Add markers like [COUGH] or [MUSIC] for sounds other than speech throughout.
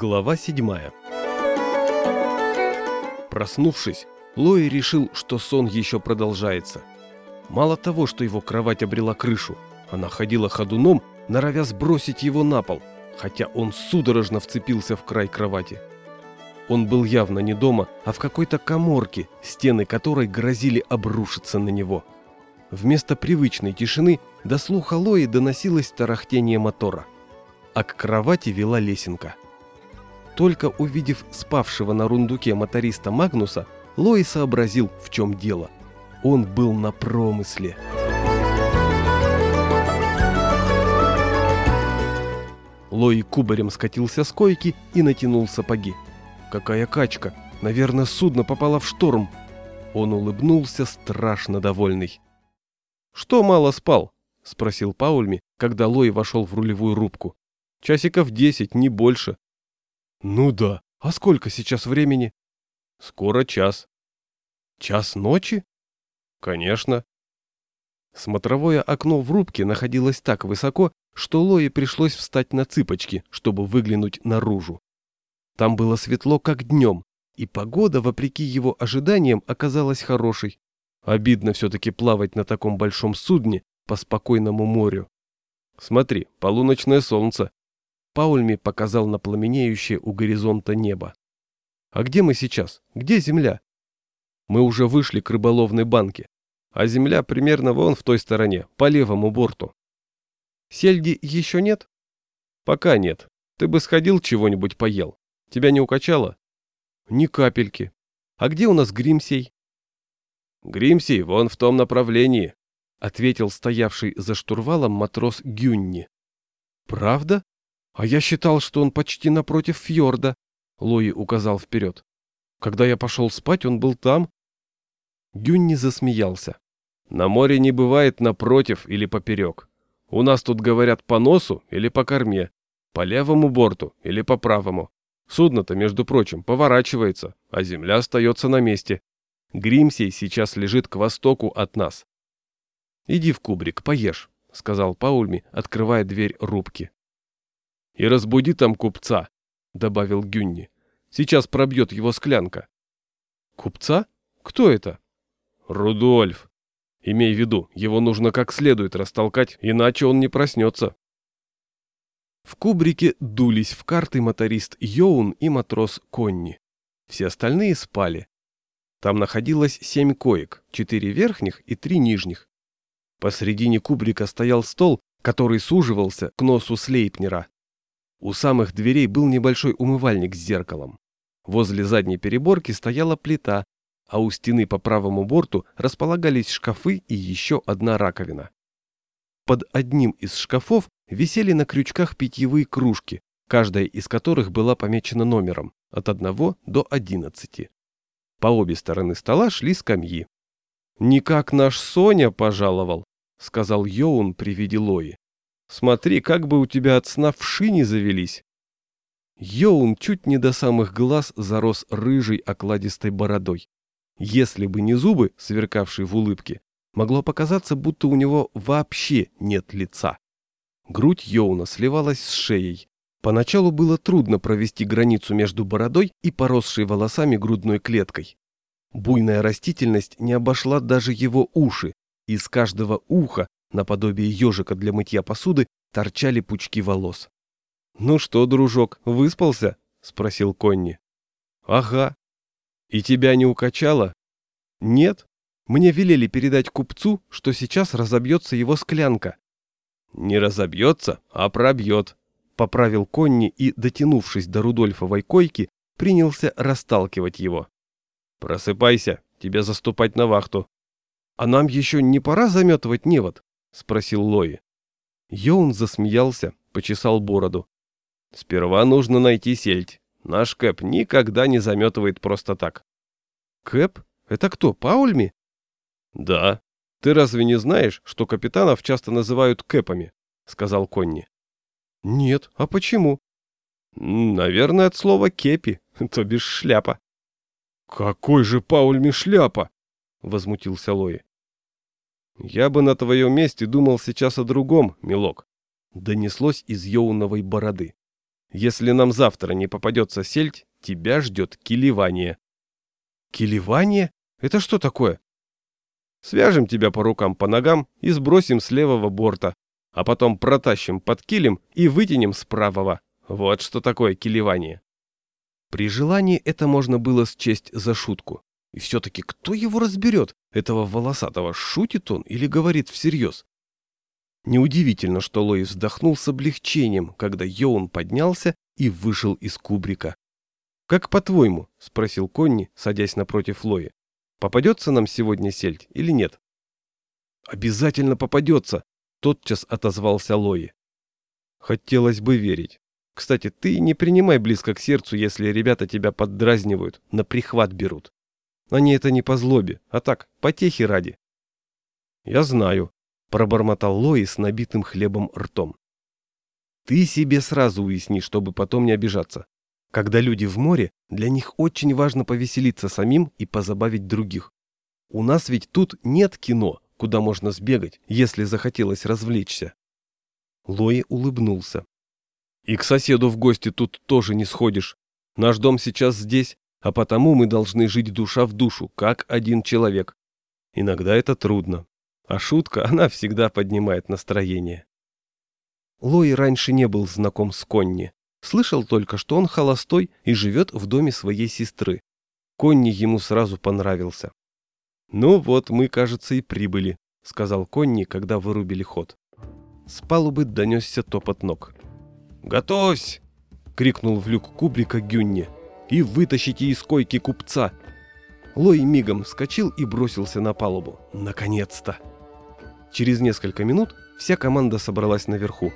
Глава 7 Проснувшись, Лои решил, что сон еще продолжается. Мало того, что его кровать обрела крышу, она ходила ходуном, норовя сбросить его на пол, хотя он судорожно вцепился в край кровати. Он был явно не дома, а в какой-то коморке, стены которой грозили обрушиться на него. Вместо привычной тишины до слуха Лои доносилось тарахтение мотора, а к кровати вела лесенка. Только увидев спавшего на рундуке моториста Магнуса, Лои сообразил, в чем дело. Он был на промысле. Лои кубарем скатился с койки и натянул сапоги. Какая качка! Наверное, судно попало в шторм. Он улыбнулся, страшно довольный. «Что мало спал?» — спросил Паульми, когда Лои вошел в рулевую рубку. «Часиков десять, не больше». «Ну да. А сколько сейчас времени?» «Скоро час». «Час ночи?» «Конечно». Смотровое окно в рубке находилось так высоко, что Лои пришлось встать на цыпочки, чтобы выглянуть наружу. Там было светло, как днем, и погода, вопреки его ожиданиям, оказалась хорошей. Обидно все-таки плавать на таком большом судне по спокойному морю. Смотри, полуночное солнце. Паульми показал на пламенеющее у горизонта небо. А где мы сейчас? Где земля? Мы уже вышли к рыболовной банке, а земля примерно вон в той стороне, по левому борту. Сельди еще нет? Пока нет. Ты бы сходил чего-нибудь поел. Тебя не укачало? Ни капельки. А где у нас Гримсей? Гримсей вон в том направлении, ответил стоявший за штурвалом матрос Гюнни. Правда? А я считал, что он почти напротив фьорда, Лои указал вперед. Когда я пошел спать, он был там. Гюнни засмеялся. На море не бывает напротив или поперек. У нас тут говорят по носу или по корме, по левому борту или по правому. Судно-то, между прочим, поворачивается, а земля остается на месте. Гримсей сейчас лежит к востоку от нас. «Иди в кубрик, поешь», — сказал Паульми, открывая дверь рубки. «И разбуди там купца», — добавил Гюнни. «Сейчас пробьет его склянка». «Купца? Кто это?» «Рудольф. Имей в виду, его нужно как следует растолкать, иначе он не проснется». В кубрике дулись в карты моторист Йоун и матрос Конни. Все остальные спали. Там находилось семь коек, четыре верхних и три нижних. Посредине кубрика стоял стол, который суживался к носу Слейпнера. У самых дверей был небольшой умывальник с зеркалом. Возле задней переборки стояла плита, а у стены по правому борту располагались шкафы и еще одна раковина. Под одним из шкафов висели на крючках питьевые кружки, каждая из которых была помечена номером от 1 до 11. По обе стороны стола шли скамьи. «Не как наш Соня пожаловал», — сказал Йоун при виде Лои. «Смотри, как бы у тебя от сна вши не завелись». Йоун чуть не до самых глаз зарос рыжей окладистой бородой. Если бы не зубы, сверкавшие в улыбке, могло показаться, будто у него вообще нет лица. Грудь Йоуна сливалась с шеей. Поначалу было трудно провести границу между бородой и поросшей волосами грудной клеткой. Буйная растительность не обошла даже его уши, из каждого уха, наподобие ежика для мытья посуды, торчали пучки волос. «Ну что, дружок, выспался?» — спросил Конни. «Ага. И тебя не укачало?» «Нет. Мне велели передать купцу, что сейчас разобьется его склянка. «Не разобьется, а пробьет», — поправил Конни и, дотянувшись до Рудольфовой койки, принялся расталкивать его. «Просыпайся, тебе заступать на вахту». «А нам еще не пора заметывать невод?» — спросил Лои. Йоун засмеялся, почесал бороду. «Сперва нужно найти сельдь. Наш Кэп никогда не заметывает просто так». «Кэп? Это кто, Паульми?» «Да, «Ты разве не знаешь, что капитанов часто называют кэпами?» — сказал Конни. «Нет, а почему?» «Наверное, от слова «кепи», [LAUGHS] то бишь шляпа». «Какой же Паульми шляпа?» — возмутился Лои. «Я бы на твоем месте думал сейчас о другом, милок», — донеслось из Йоуновой бороды. Если нам завтра не попадется сельдь, тебя ждет килевание. Килевание? Это что такое? Свяжем тебя по рукам, по ногам и сбросим с левого борта, а потом протащим под килем и вытянем с правого. Вот что такое килевание. При желании это можно было счесть за шутку. И все-таки кто его разберет, этого волосатого, шутит он или говорит всерьез? Неудивительно, что Лой вздохнул с облегчением, когда Йоун поднялся и вышел из кубрика. «Как по-твоему?» – спросил Конни, садясь напротив Лои. «Попадется нам сегодня сельдь или нет?» «Обязательно попадется!» – тотчас отозвался Лои. «Хотелось бы верить. Кстати, ты не принимай близко к сердцу, если ребята тебя поддразнивают, на прихват берут. Они это не по злобе, а так, потехи ради». «Я знаю», – пробормотал Лои с набитым хлебом ртом. «Ты себе сразу уясни, чтобы потом не обижаться. Когда люди в море, для них очень важно повеселиться самим и позабавить других. У нас ведь тут нет кино, куда можно сбегать, если захотелось развлечься. Лои улыбнулся. И к соседу в гости тут тоже не сходишь. Наш дом сейчас здесь, а потому мы должны жить душа в душу, как один человек. Иногда это трудно. А шутка, она всегда поднимает настроение. Лои раньше не был знаком с Конни. Слышал только, что он холостой и живет в доме своей сестры. Конни ему сразу понравился. «Ну вот, мы, кажется, и прибыли», — сказал Конни, когда вырубили ход. С палубы донесся топот ног. «Готовься!» — крикнул в люк кубрика Гюнни. «И вытащите из койки купца!» Лой мигом вскочил и бросился на палубу. «Наконец-то!» Через несколько минут вся команда собралась наверху.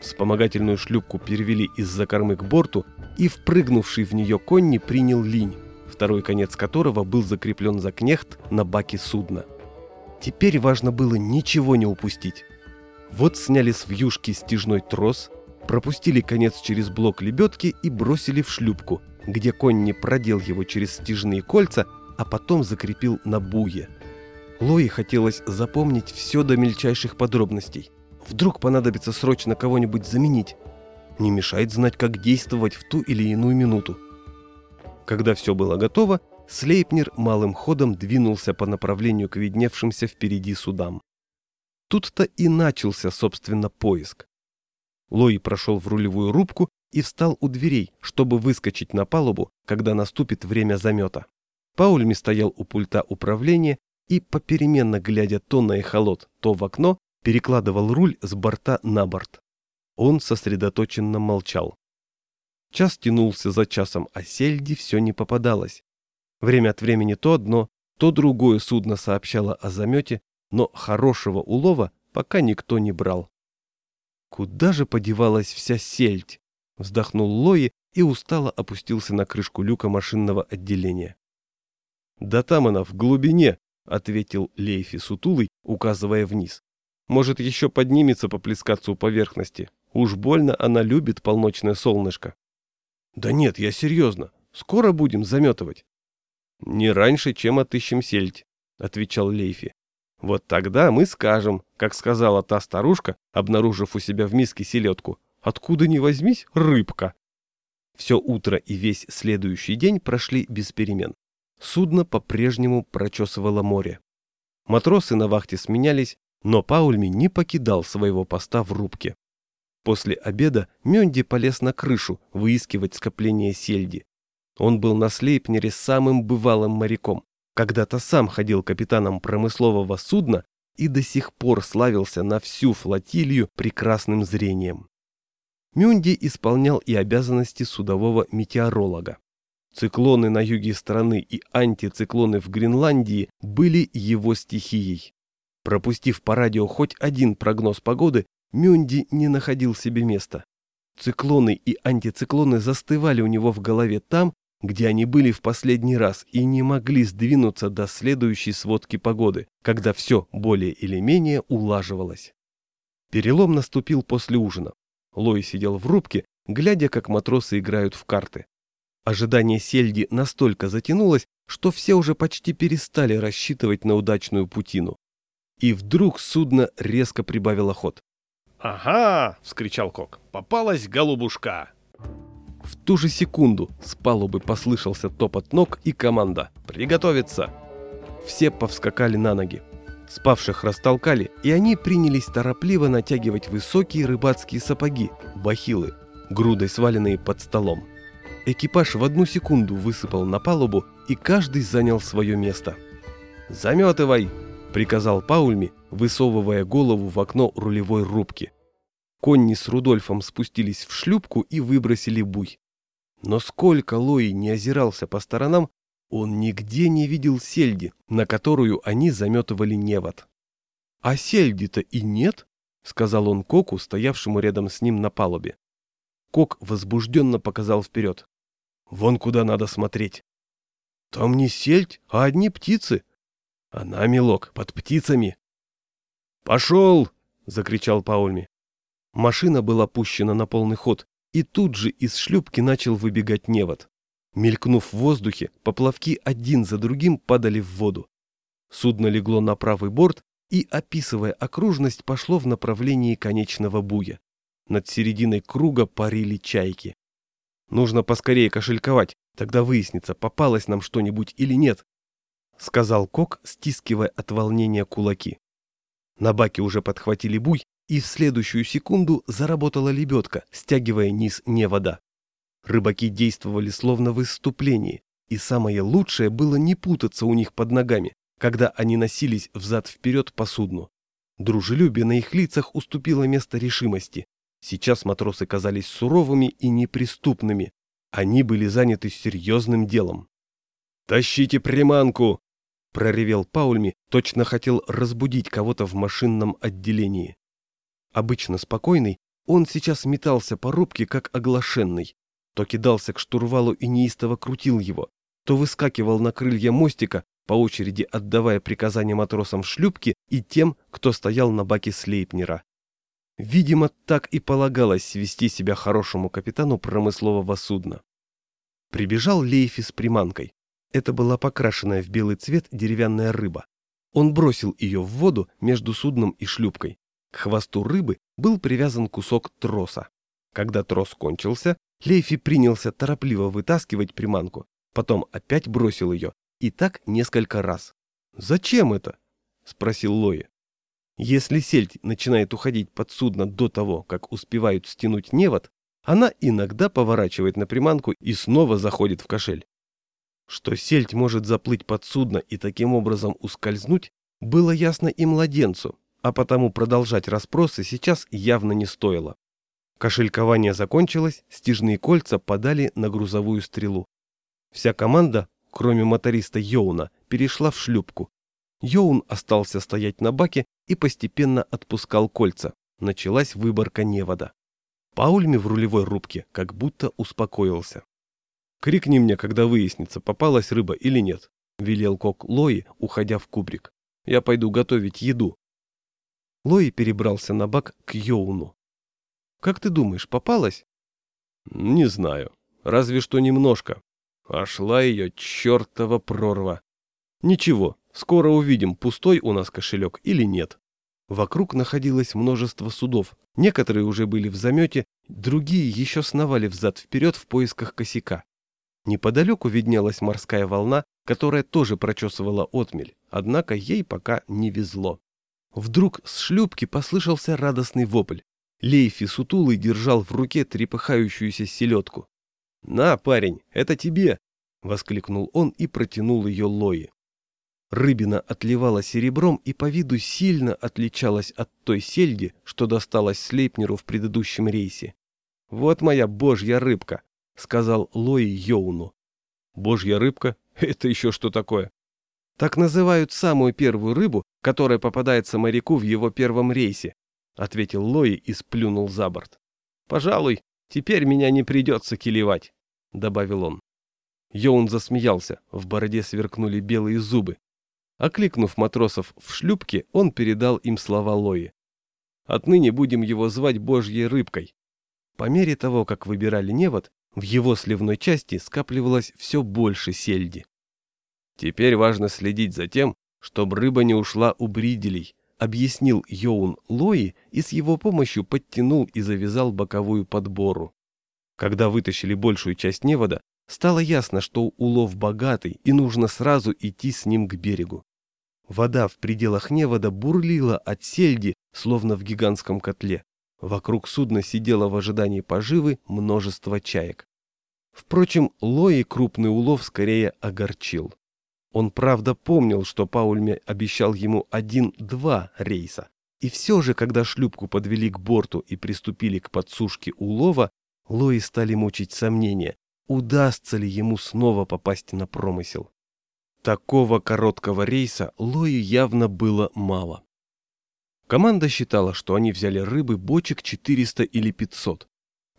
Вспомогательную шлюпку перевели из-за кормы к борту, и впрыгнувший в нее конни принял линь, второй конец которого был закреплен за кнехт на баке судна. Теперь важно было ничего не упустить. Вот сняли с вьюшки стяжной трос, пропустили конец через блок лебедки и бросили в шлюпку, где конни продел его через стяжные кольца, а потом закрепил на буе. Лои хотелось запомнить все до мельчайших подробностей. Вдруг понадобится срочно кого-нибудь заменить. Не мешает знать, как действовать в ту или иную минуту. Когда все было готово, Слейпнер малым ходом двинулся по направлению к видневшимся впереди судам. Тут-то и начался, собственно, поиск. Лои прошел в рулевую рубку и встал у дверей, чтобы выскочить на палубу, когда наступит время замета. Паульми стоял у пульта управления и, попеременно глядя то на эхолот, то в окно, перекладывал руль с борта на борт. Он сосредоточенно молчал. Час тянулся за часом, а сельди все не попадалось. Время от времени то одно, то другое судно сообщало о замете, но хорошего улова пока никто не брал. «Куда же подевалась вся сельдь?» — вздохнул Лои и устало опустился на крышку люка машинного отделения. «Да там она, в глубине», — ответил Лейфи сутулый, указывая вниз. Может, еще поднимется поплескаться у поверхности. Уж больно она любит полночное солнышко. Да нет, я серьезно. Скоро будем заметывать. Не раньше, чем отыщем сельдь, отвечал Лейфи. Вот тогда мы скажем, как сказала та старушка, обнаружив у себя в миске селедку, откуда ни возьмись рыбка. Все утро и весь следующий день прошли без перемен. Судно по-прежнему прочесывало море. Матросы на вахте сменялись, но Паульми не покидал своего поста в рубке. После обеда Мёнди полез на крышу выискивать скопление сельди. Он был на Слейпнере самым бывалым моряком, когда-то сам ходил капитаном промыслового судна и до сих пор славился на всю флотилию прекрасным зрением. Мюнди исполнял и обязанности судового метеоролога. Циклоны на юге страны и антициклоны в Гренландии были его стихией. Пропустив по радио хоть один прогноз погоды, Мюнди не находил себе места. Циклоны и антициклоны застывали у него в голове там, где они были в последний раз и не могли сдвинуться до следующей сводки погоды, когда все более или менее улаживалось. Перелом наступил после ужина. Лой сидел в рубке, глядя, как матросы играют в карты. Ожидание сельди настолько затянулось, что все уже почти перестали рассчитывать на удачную путину. И вдруг судно резко прибавило ход. «Ага!» — вскричал Кок. «Попалась голубушка!» В ту же секунду с палубы послышался топот ног и команда «Приготовиться!». Все повскакали на ноги. Спавших растолкали, и они принялись торопливо натягивать высокие рыбацкие сапоги, бахилы, грудой сваленные под столом. Экипаж в одну секунду высыпал на палубу, и каждый занял свое место. «Заметывай!» – приказал Паульми, высовывая голову в окно рулевой рубки. Конни с Рудольфом спустились в шлюпку и выбросили буй. Но сколько Лои не озирался по сторонам, он нигде не видел сельди, на которую они заметывали невод. «А сельди-то и нет», — сказал он Коку, стоявшему рядом с ним на палубе. Кок возбужденно показал вперед. «Вон куда надо смотреть». «Там не сельдь, а одни птицы». «Она, милок, под птицами». «Пошел!» — закричал Паульми. Машина была пущена на полный ход, и тут же из шлюпки начал выбегать невод. Мелькнув в воздухе, поплавки один за другим падали в воду. Судно легло на правый борт и, описывая окружность, пошло в направлении конечного буя. Над серединой круга парили чайки. «Нужно поскорее кошельковать, тогда выяснится, попалось нам что-нибудь или нет», — сказал Кок, стискивая от волнения кулаки. На баке уже подхватили буй, и в следующую секунду заработала лебедка, стягивая низ не вода. Рыбаки действовали словно в исступлении, и самое лучшее было не путаться у них под ногами, когда они носились взад-вперед по судну. Дружелюбие на их лицах уступило место решимости. Сейчас матросы казались суровыми и неприступными. Они были заняты серьезным делом. «Тащите приманку!» – проревел Паульми, точно хотел разбудить кого-то в машинном отделении. Обычно спокойный, он сейчас метался по рубке, как оглашенный, то кидался к штурвалу и неистово крутил его, то выскакивал на крылья мостика, по очереди отдавая приказания матросам шлюпки и тем, кто стоял на баке Слейпнера. Видимо, так и полагалось вести себя хорошему капитану промыслового судна. Прибежал Лейфи с приманкой. Это была покрашенная в белый цвет деревянная рыба. Он бросил ее в воду между судном и шлюпкой. К хвосту рыбы был привязан кусок троса. Когда трос кончился, Лейфи принялся торопливо вытаскивать приманку, потом опять бросил ее, и так несколько раз. «Зачем это?» – спросил Лои. Если сельдь начинает уходить под судно до того, как успевают стянуть невод, она иногда поворачивает на приманку и снова заходит в кошель. Что сельдь может заплыть под судно и таким образом ускользнуть, было ясно и младенцу, а потому продолжать расспросы сейчас явно не стоило. Кошелькование закончилось, стяжные кольца подали на грузовую стрелу. Вся команда, кроме моториста Йоуна, перешла в шлюпку. Йоун остался стоять на баке и постепенно отпускал кольца. Началась выборка невода. Паульми в рулевой рубке как будто успокоился. «Крикни мне, когда выяснится, попалась рыба или нет», — велел кок Лои, уходя в кубрик. «Я пойду готовить еду». Лои перебрался на бак к Йоуну. Как ты думаешь, попалась? Не знаю. Разве что немножко. А шла ее чертова прорва. Ничего, скоро увидим, пустой у нас кошелек или нет. Вокруг находилось множество судов. Некоторые уже были в замете, другие еще сновали взад-вперед в поисках косяка. Неподалеку виднелась морская волна, которая тоже прочесывала отмель, однако ей пока не везло. Вдруг с шлюпки послышался радостный вопль. Лейфи сутулый держал в руке трепыхающуюся селедку. «На, парень, это тебе!» — воскликнул он и протянул ее Лои. Рыбина отливала серебром и по виду сильно отличалась от той сельди, что досталась Слейпнеру в предыдущем рейсе. «Вот моя божья рыбка», — сказал Лои Йоуну. «Божья рыбка? [LAUGHS] Это еще что такое?» Так называют самую первую рыбу, которая попадается моряку в его первом рейсе, — ответил Лои и сплюнул за борт. «Пожалуй, теперь меня не придется килевать», — добавил он. Йоун засмеялся, в бороде сверкнули белые зубы. Окликнув матросов в шлюпке, он передал им слова Лои. «Отныне будем его звать Божьей рыбкой». По мере того, как выбирали невод, в его сливной части скапливалось все больше сельди. Теперь важно следить за тем, чтобы рыба не ушла у бриделей, объяснил Йоун Лои и с его помощью подтянул и завязал боковую подбору. Когда вытащили большую часть невода, стало ясно, что улов богатый и нужно сразу идти с ним к берегу. Вода в пределах невода бурлила от сельди, словно в гигантском котле. Вокруг судна сидело в ожидании поживы множество чаек. Впрочем, Лои крупный улов скорее огорчил. Он правда помнил, что Паульме обещал ему один-два рейса. И все же, когда шлюпку подвели к борту и приступили к подсушке улова, Лои стали мучить сомнения, удастся ли ему снова попасть на промысел. Такого короткого рейса Лои явно было мало. Команда считала, что они взяли рыбы бочек 400 или 500.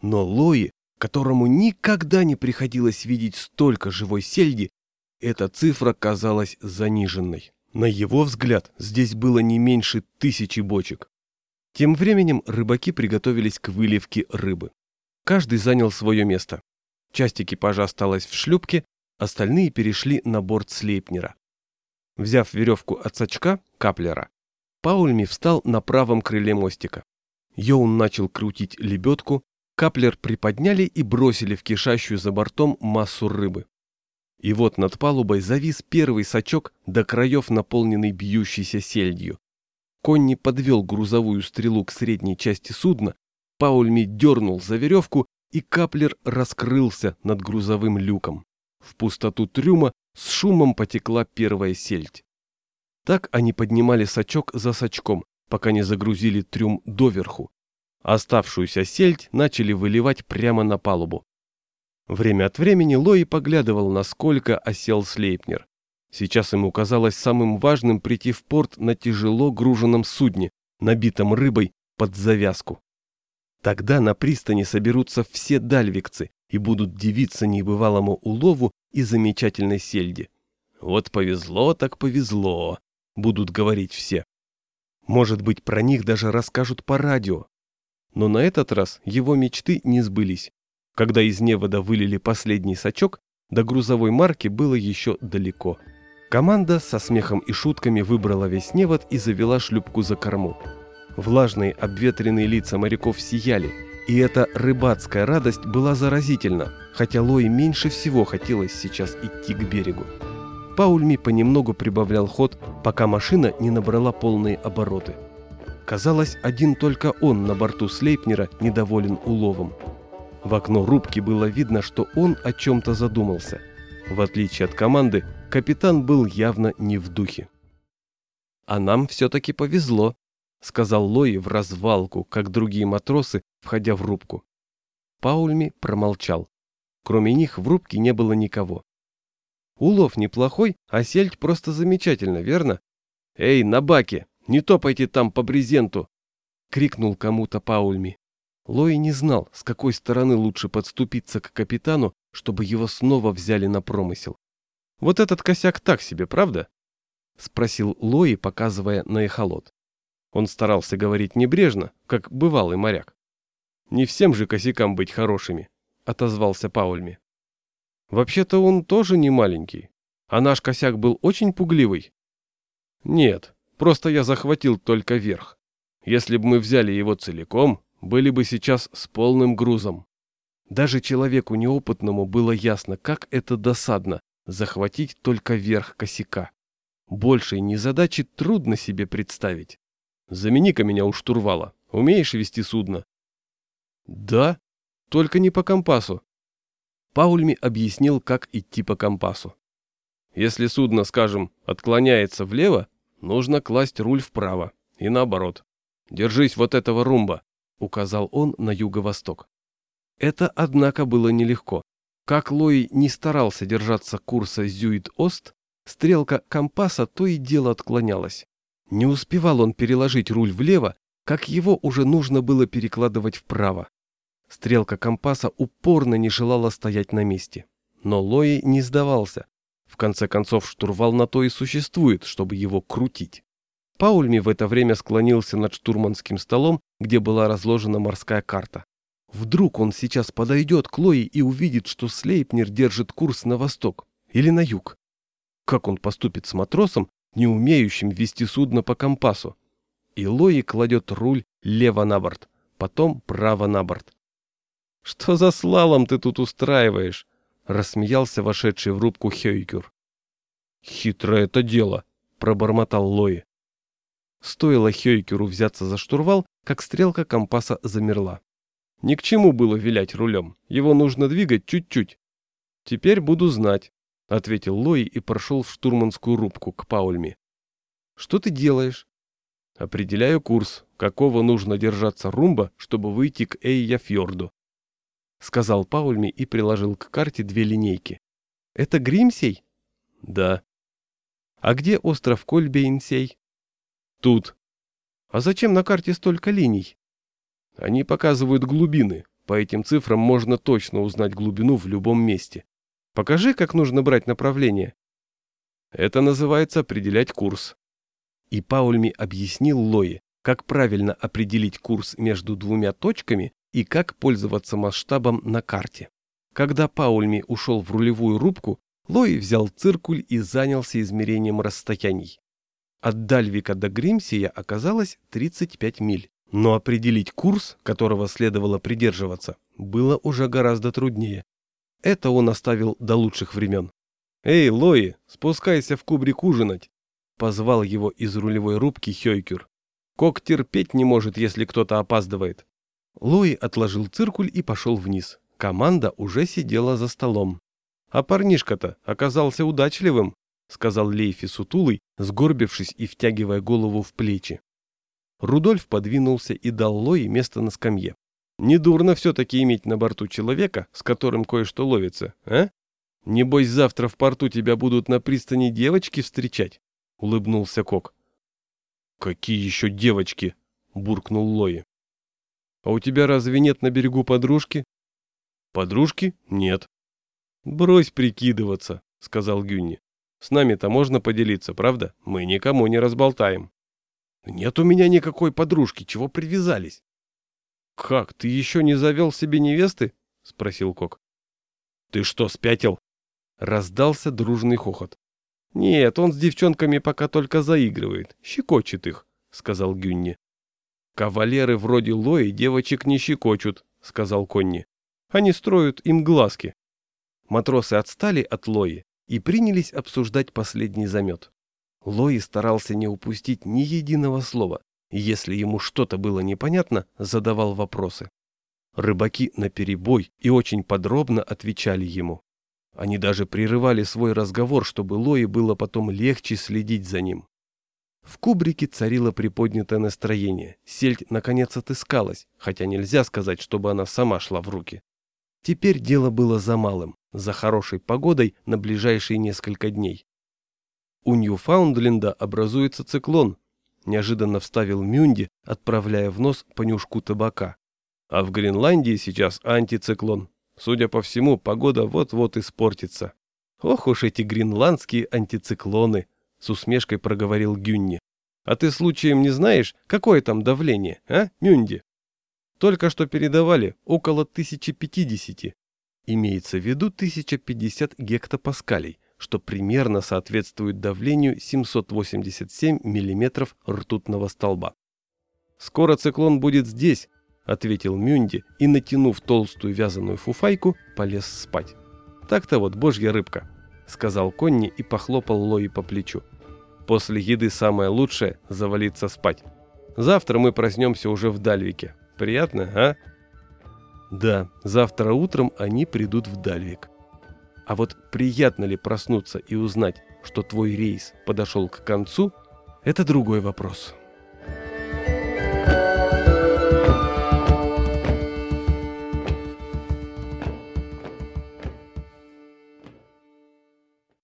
Но Лои, которому никогда не приходилось видеть столько живой сельди, эта цифра казалась заниженной. На его взгляд, здесь было не меньше тысячи бочек. Тем временем рыбаки приготовились к выливке рыбы. Каждый занял свое место. Часть экипажа осталась в шлюпке, остальные перешли на борт Слейпнера. Взяв веревку от сачка, каплера, Паульми встал на правом крыле мостика. Йоун начал крутить лебедку, каплер приподняли и бросили в кишащую за бортом массу рыбы. И вот над палубой завис первый сачок до краев, наполненный бьющейся сельдью. Конни подвел грузовую стрелу к средней части судна, Паульми дернул за веревку, и каплер раскрылся над грузовым люком. В пустоту трюма с шумом потекла первая сельдь. Так они поднимали сачок за сачком, пока не загрузили трюм доверху. Оставшуюся сельдь начали выливать прямо на палубу. Время от времени Лои поглядывал, насколько осел Слейпнер. Сейчас ему казалось самым важным прийти в порт на тяжело груженном судне, набитом рыбой под завязку. Тогда на пристани соберутся все дальвикцы и будут дивиться небывалому улову и замечательной сельде. Вот повезло так повезло, будут говорить все. Может быть, про них даже расскажут по радио. Но на этот раз его мечты не сбылись. Когда из невода вылили последний сачок, до грузовой марки было еще далеко. Команда со смехом и шутками выбрала весь невод и завела шлюпку за корму. Влажные обветренные лица моряков сияли, и эта рыбацкая радость была заразительна, хотя Лои меньше всего хотелось сейчас идти к берегу. Паульми понемногу прибавлял ход, пока машина не набрала полные обороты. Казалось, один только он на борту Слейпнера недоволен уловом. В окно рубки было видно, что он о чем-то задумался. В отличие от команды, капитан был явно не в духе. «А нам все-таки повезло», — сказал Лои в развалку, как другие матросы, входя в рубку. Паульми промолчал. Кроме них в рубке не было никого. «Улов неплохой, а сельдь просто замечательно, верно?» «Эй, на баке, не топайте там по брезенту!» — крикнул кому-то Паульми. Лои не знал, с какой стороны лучше подступиться к капитану, чтобы его снова взяли на промысел. «Вот этот косяк так себе, правда?» — спросил Лои, показывая на эхолот. Он старался говорить небрежно, как бывалый моряк. «Не всем же косякам быть хорошими», — отозвался Паульми. «Вообще-то он тоже не маленький, а наш косяк был очень пугливый». «Нет, просто я захватил только верх. Если бы мы взяли его целиком, были бы сейчас с полным грузом. Даже человеку неопытному было ясно, как это досадно захватить только верх косяка. Большей незадачи трудно себе представить. Замени-ка меня у штурвала. Умеешь вести судно? Да, только не по компасу. Паульми объяснил, как идти по компасу. Если судно, скажем, отклоняется влево, нужно класть руль вправо и наоборот. Держись вот этого румба. — указал он на юго-восток. Это, однако, было нелегко. Как Лой не старался держаться курса Зюит-Ост, стрелка компаса то и дело отклонялась. Не успевал он переложить руль влево, как его уже нужно было перекладывать вправо. Стрелка компаса упорно не желала стоять на месте. Но Лои не сдавался. В конце концов, штурвал на то и существует, чтобы его крутить. Паульми в это время склонился над штурманским столом, где была разложена морская карта. Вдруг он сейчас подойдет к Лои и увидит, что Слейпнер держит курс на восток или на юг. Как он поступит с матросом, не умеющим вести судно по компасу? И Лои кладет руль лево на борт, потом право на борт. Что за слалом ты тут устраиваешь? Рассмеялся вошедший в рубку Хейкюр. Хитрое это дело, пробормотал Лои. Стоило Хейкеру взяться за штурвал, как стрелка компаса замерла. Ни к чему было вилять рулем, его нужно двигать чуть-чуть. Теперь буду знать, — ответил Лои и прошел в штурманскую рубку к Паульме. «Что ты делаешь?» «Определяю курс, какого нужно держаться румба, чтобы выйти к Эйя-фьорду», — сказал Паульми и приложил к карте две линейки. «Это Гримсей?» «Да». «А где остров Кольбейнсей?» «Тут». «А зачем на карте столько линий?» «Они показывают глубины. По этим цифрам можно точно узнать глубину в любом месте. Покажи, как нужно брать направление». «Это называется определять курс». И Паульми объяснил Лои, как правильно определить курс между двумя точками и как пользоваться масштабом на карте. Когда Паульми ушел в рулевую рубку, Лои взял циркуль и занялся измерением расстояний. От Дальвика до Гримсия оказалось 35 миль, но определить курс, которого следовало придерживаться, было уже гораздо труднее. Это он оставил до лучших времен. «Эй, Лои, спускайся в кубрик ужинать!» Позвал его из рулевой рубки Хёйкюр. Кок терпеть не может, если кто-то опаздывает. Лои отложил циркуль и пошел вниз. Команда уже сидела за столом. А парнишка-то оказался удачливым, сказал Лейфи сутулый, сгорбившись и втягивая голову в плечи. Рудольф подвинулся и дал Лои место на скамье. Недурно все-таки иметь на борту человека, с которым кое-что ловится, а? Небось, завтра в порту тебя будут на пристани девочки встречать? — улыбнулся Кок. «Какие еще девочки?» — буркнул Лои. «А у тебя разве нет на берегу подружки?» «Подружки? Нет». «Брось прикидываться», — сказал Гюнни. «С нами-то можно поделиться, правда? Мы никому не разболтаем». «Нет у меня никакой подружки, чего привязались?» «Как, ты еще не завел себе невесты?» — спросил Кок. «Ты что, спятил?» Раздался дружный хохот. «Нет, он с девчонками пока только заигрывает, щекочет их», — сказал Гюнни. «Кавалеры вроде Лои девочек не щекочут», — сказал Конни. «Они строят им глазки». Матросы отстали от Лои и принялись обсуждать последний замет. Лои старался не упустить ни единого слова, и если ему что-то было непонятно, задавал вопросы. Рыбаки наперебой и очень подробно отвечали ему. Они даже прерывали свой разговор, чтобы Лои было потом легче следить за ним. В кубрике царило приподнятое настроение. Сельдь наконец отыскалась, хотя нельзя сказать, чтобы она сама шла в руки. Теперь дело было за малым, за хорошей погодой на ближайшие несколько дней. У Ньюфаундленда образуется циклон, неожиданно вставил Мюнди, отправляя в нос понюшку табака. А в Гренландии сейчас антициклон. Судя по всему, погода вот-вот испортится. Ох уж эти гренландские антициклоны, с усмешкой проговорил Гюнни. А ты случаем не знаешь, какое там давление, а, Мюнди? Только что передавали около 1050. Имеется в виду 1050 гектопаскалей, что примерно соответствует давлению 787 мм ртутного столба. Скоро циклон будет здесь, ответил Мюнди и, натянув толстую вязаную фуфайку, полез спать. Так-то вот, божья рыбка, сказал Конни и похлопал Лои по плечу. После еды самое лучшее – завалиться спать. Завтра мы проснемся уже в Дальвике. Приятно, а? Да, завтра утром они придут в Дальвик. А вот приятно ли проснуться и узнать, что твой рейс подошел к концу – это другой вопрос.